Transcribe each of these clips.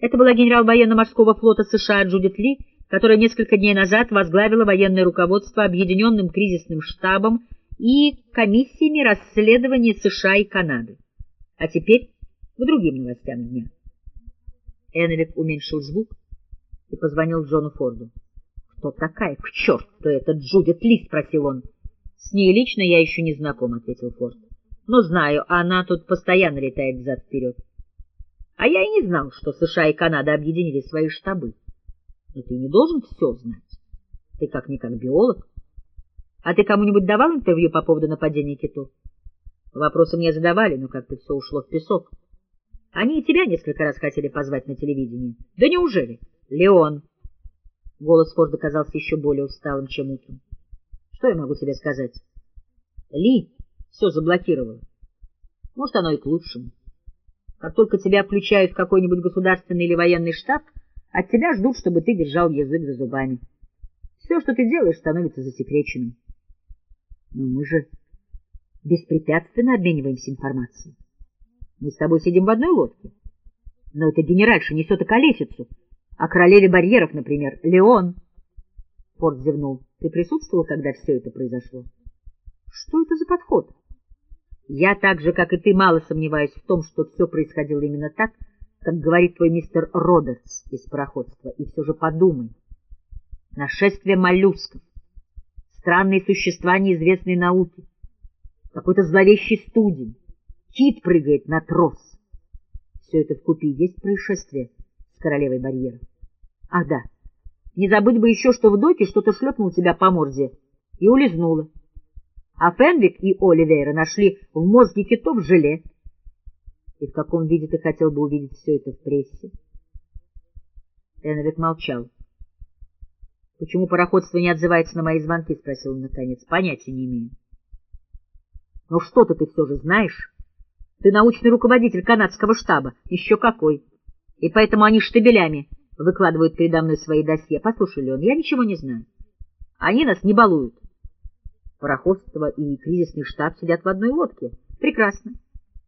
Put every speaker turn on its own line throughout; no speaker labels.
Это была генерал военно-морского флота США Джудит Ли, которая несколько дней назад возглавила военное руководство Объединенным кризисным штабом и комиссиями расследования США и Канады. А теперь к другим новостям дня. Эновик уменьшил звук и позвонил Джону Форду. — Кто такая? К черту это Джудит Ли? — спросил он. — С ней лично я еще не знаком, — ответил Форд. — Но знаю, она тут постоянно летает взад-вперед. А я и не знал, что США и Канада объединили свои штабы. Но ты не должен все знать. Ты как-никак биолог. А ты кому-нибудь давал интервью по поводу нападения китов? Вопросы мне задавали, но как-то все ушло в песок. Они и тебя несколько раз хотели позвать на телевидение. Да неужели? Леон. Голос Форда казался еще более усталым, чем утром. Что я могу тебе сказать? Ли все заблокировала. Может, оно и к лучшему. Как только тебя включают в какой-нибудь государственный или военный штаб, от тебя ждут, чтобы ты держал язык за зубами. Все, что ты делаешь, становится засекреченным. Но мы же беспрепятственно обмениваемся информацией. Мы с тобой сидим в одной лодке. Но эта генеральша несет околесицу. О королеве барьеров, например, Леон. Форд зевнул. Ты присутствовал, когда все это произошло? Что это за подход? Я так же, как и ты, мало сомневаюсь в том, что все происходило именно так, как говорит твой мистер Робертс из пароходства. И все же подумай. Нашествие моллюсков, странные существа неизвестной науки, какой-то зловещий студень, кит прыгает на трос. Все это вкупе есть происшествие с королевой барьеров. Ах да, не забыть бы еще, что в доке что-то шлепнул тебя по морде и улизнуло а Фенвик и Оливейра нашли в мозге китов желе. И в каком виде ты хотел бы увидеть все это в прессе? Энвик молчал. — Почему пароходство не отзывается на мои звонки? — спросил он наконец. — Понятия не имею. — Но что-то ты все же знаешь. Ты научный руководитель канадского штаба. Еще какой. И поэтому они штабелями выкладывают передо мной свои досье. Послушай, Леон, я ничего не знаю. Они нас не балуют. Пароходство и кризисный штаб сидят в одной лодке. Прекрасно.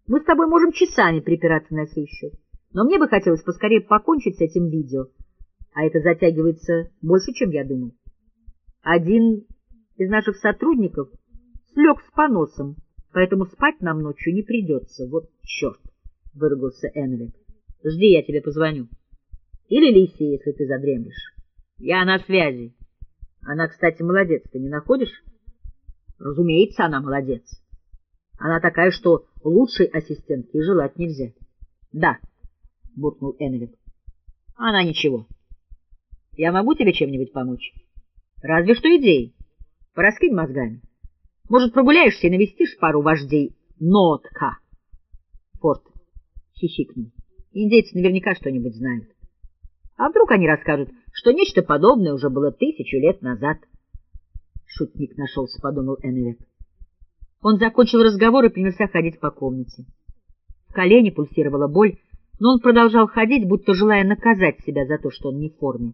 Мы с тобой можем часами припираться на сей счет. Но мне бы хотелось поскорее покончить с этим видео. А это затягивается больше, чем я думал. Один из наших сотрудников слег с поносом, поэтому спать нам ночью не придется. Вот черт! — выругался Энвик. — Жди, я тебе позвоню. Или Лиси, если ты задремлешь. Я на связи. Она, кстати, молодец, ты не находишь? Разумеется, она молодец. Она такая, что лучшей ассистентки желать нельзя. — Да, — буркнул Энвик. — Она ничего. Я могу тебе чем-нибудь помочь? Разве что идеи. Пораскинь мозгами. Может, прогуляешься и навестишь пару вождей Нотка? Форд хихикнул. Индейцы наверняка что-нибудь знают. А вдруг они расскажут, что нечто подобное уже было тысячу лет назад? — Шутник нашелся, — подумал Эннвек. Он закончил разговор и принялся ходить по комнате. В колене пульсировала боль, но он продолжал ходить, будто желая наказать себя за то, что он не в форме.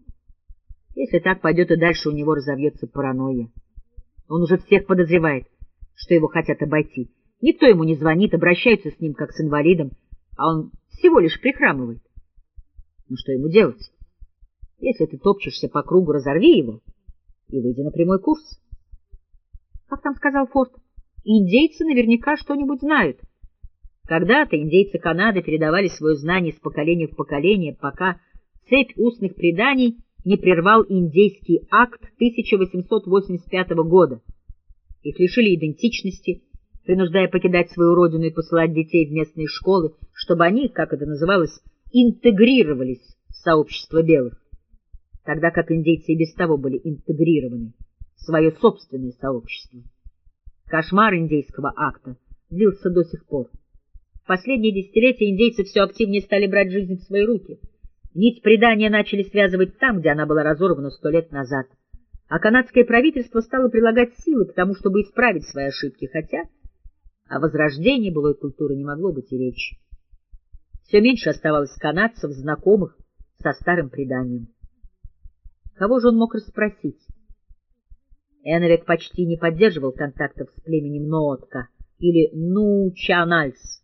Если так пойдет и дальше, у него разовьется паранойя. Он уже всех подозревает, что его хотят обойти. Никто ему не звонит, обращаются с ним как с инвалидом, а он всего лишь прихрамывает. Ну что ему делать? Если ты топчешься по кругу, разорви его и выйди на прямой курс. Как там сказал Форд, индейцы наверняка что-нибудь знают. Когда-то индейцы Канады передавали свое знание с поколения в поколение, пока цепь устных преданий не прервал индейский акт 1885 года. Их лишили идентичности, принуждая покидать свою родину и посылать детей в местные школы, чтобы они, как это называлось, интегрировались в сообщество белых, тогда как индейцы и без того были интегрированы свое собственное сообщество. Кошмар индейского акта длился до сих пор. В последние десятилетия индейцы все активнее стали брать жизнь в свои руки. Нить предания начали связывать там, где она была разорвана сто лет назад. А канадское правительство стало прилагать силы к тому, чтобы исправить свои ошибки, хотя о возрождении былой культуры не могло быть и речи. Все меньше оставалось канадцев, знакомых со старым преданием. Кого же он мог расспросить? Энвик почти не поддерживал контактов с племенем Ноотка или Нучанальс,